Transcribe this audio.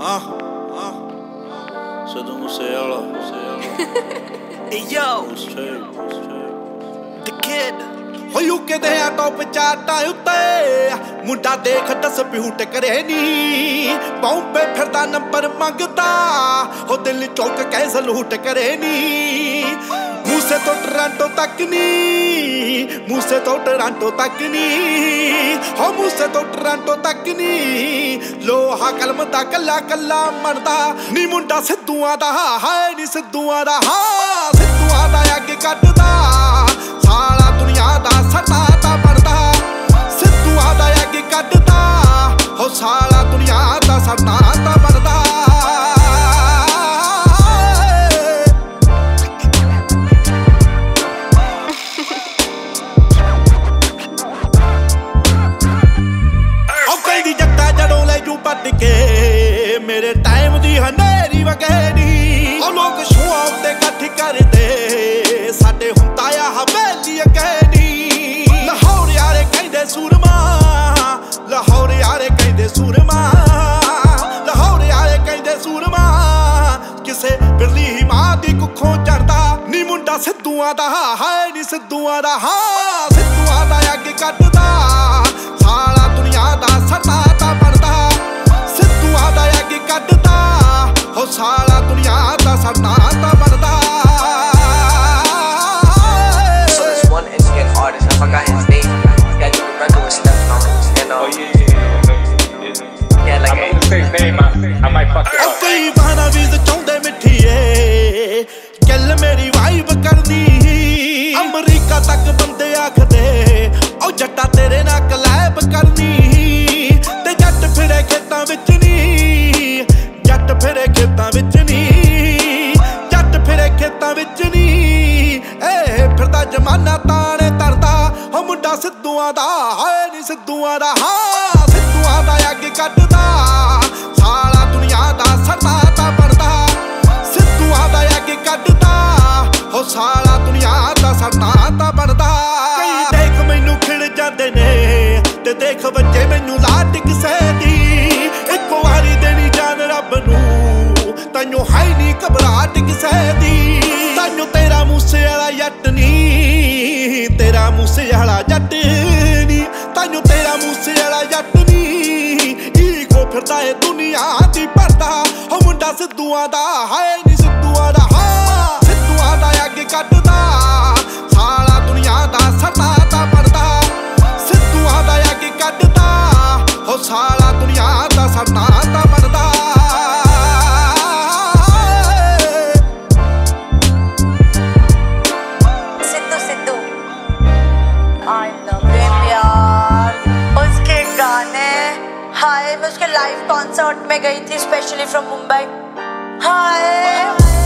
Ah, ah. Sido Musella, Hey yo, the kid. ਹੋ UK ਦੇ ਆ ਟੌਪ ਚਾਟਾਂ ਉੱਤੇ। ਮੁੰਡਾ ਦੇਖ ਡਿਸਪਿਊਟ ਕਰੇ ਨੀ। ਬੰਬੇ ਫਿਰਦਾ ਨੰਬਰ ਮੰਗਦਾ। ਹੋ ਦਿਲ ਚੌਕ ਕੈ ਸਲੂਟ ਕਰੇ ਨੀ। ਮੂਸੇ ਤੋਂ ਟਰਾਂਟੋ ਤੱਕ ਨੀ। ਮੂਸੇ ਤੋਂ ਟਰਾਂਟੋ ਤੱਕ ਨੀ। ਹੋ ਮੂਸੇ ਤੋਂ ਟਰਾਂਟੋ ਤੱਕ ਨੀ। ਕਲਮ ਦਾ ਕੱਲਾ ਕੱਲਾ ਮਣਦਾ ਨੀ ਮੁੰਡਾ ਸਿੱਧੂਆਂ ਦਾ, ਹਾਏ ਨੀ ਸਿੱਧੂਆਂ ਦਾ, ਹਾਂ ਸਿੱਧੂਆਂ ਦਾ ਅੱਗੇ ਕੱਢਦਾ। ਸਾਲਾ ਦੁਨੀਆ ਦਾ ਸੱਤਾ ਤਾਂ ਬਣਦਾ ਸਿੱਧੂਆਂ ਦਾ ਅੱਗੇ ਕੱਢਦਾ। ਹੋ ਸਾਲਾ ਦੁਨੀਆ ਦਾ ਸੱਤਾ ਤਾਂ ਵਗੈਰੀ ਉਹ ਲੋਕ ਸ਼ੋਆਂ ਉੱਤੇ ਇਕੱਠ ਕਰਦੇ। ਸਾਡੇ ਹੁੰਦਾ ਆ ਹਵੇਲੀ ਅਕੈਨੀ ਲਾਹੌਰ ਯਾਰੇ ਕਹਿੰਦੇ ਸੂਰਮਾ। ਲਾਹੌਰ ਯਾਰੇ ਕਹਿੰਦੇ ਸੂਰਮਾ। ਲਾਹੌਰ ਯਾਰੇ ਕਹਿੰਦੇ ਸੂਰਮਾ। ਕਿਸੇ ਬਿਰਲੀ ਮਾਂ ਦੀ ਕੁੱਖੋਂ ਚੜਦਾ ਨੀ ਮੁੰਡਾ ਸਿੱਧੂਆਂ ਦਾ, ਹਾਏ ਨੀ ਸਿੱਧੂਆਂ ਦਾ, ਹਾਂ। ਕਈ ਬਾਣਾ ਵੀ ਚਾਹੁੰਦੇ ਮਿੱਠੀਏ। ਗੱਲ ਮੇਰੀ ਵਾਈਬ ਕਰਦੀ। ਅਮਰੀਕਾ ਤੱਕ ਬੰਦੇ ਆਖਦੇ, ਉਹ ਜੱਟਾ ਤੇਰੇ ਨਾਲ ਕਲੈਬ ਕਰਨੀ ਤੇ ਜੱਟ ਫਿਰੇ ਖੇਤਾਂ ਵਿੱਚ ਨਹੀਂ ਜੱਟ ਫਿਰੇ ਖੇਤਾਂ ਵਿੱਚ ਨਹੀਂ ਜੱਟ ਫਿਰੇ ਖੇਤਾਂ ਵਿੱਚ ਨਹੀਂ ਏ, ਫਿਰਦਾ ਜਮਾਨਾ ਤਾਣੇ ਤਰਦਾ ਹੋ ਮੁੰਡਾ ਸਿੱਧੂਆਂ ਦਾ, ਹਾਏ ਨੀ ਸਿੱਧੂਆਂ ਦਾ, ਹਾਂ। ਕੱਢਦਾ। ਸਾਲਾ ਦੁਨੀਆ ਦਾ ਸਰਦਾ ਤਾਂ ਬਣਦਾ। ਸਿੱਧੂਆਂ ਦਾ ਅੱਗੇ ਕੱਢਦਾ। ਹੋ ਸਾਲਾ ਦੁਨੀਆ ਦਾ ਸਰਦਾ ਤਾਂ ਬਣਦਾ। ਕਈ ਦੇਖ ਮੈਨੂੰ ਖਿੜ ਜਾਂਦੇ ਨੇ ਤੇ ਦੇਖ ਬੱਚੇ ਮੈਨੂੰ ਲਾਟ ਕਿਸੇ ਦੀ। ਇੱਕ ਵਾਰੀ ਦੇਣੀ ਜਾਨ ਰੱਬ ਨੂੰ, ਤੈਨੂੰ ਹੈ ਨਹੀਂ ਘਬਰਾਹਟ ਕਿਸੇ ਦੀ। ਤੈਨੂੰ ਤੇਰਾ ਮੂਸੇ ਵਾਲਾ ਜੱਟ ਨਹੀਂ ਤੇਰਾ ਮੂਸੇ ਵਾਲਾ ਜੱਟ ਨਹੀਂ ਤੈਨੂੰ ਤੇਰਾ ਮੂਸੇ ਵਾਲਾ ਜੱਟ ਨਹੀਂ ਫਿਰਦਾ ਏ ਦੁਨੀਆ ਦੀ ਪਰਦਾ। ਹੋ ਮੁੰਡਾ ਸਿੱਧੂਆਂ ਦਾ ਹਾਏ ਨਹੀਂ हाय मैं उसके लाइव कॉन्सर्ट में गई थी स्पेशली फ्रॉम मुंबई हाय